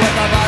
What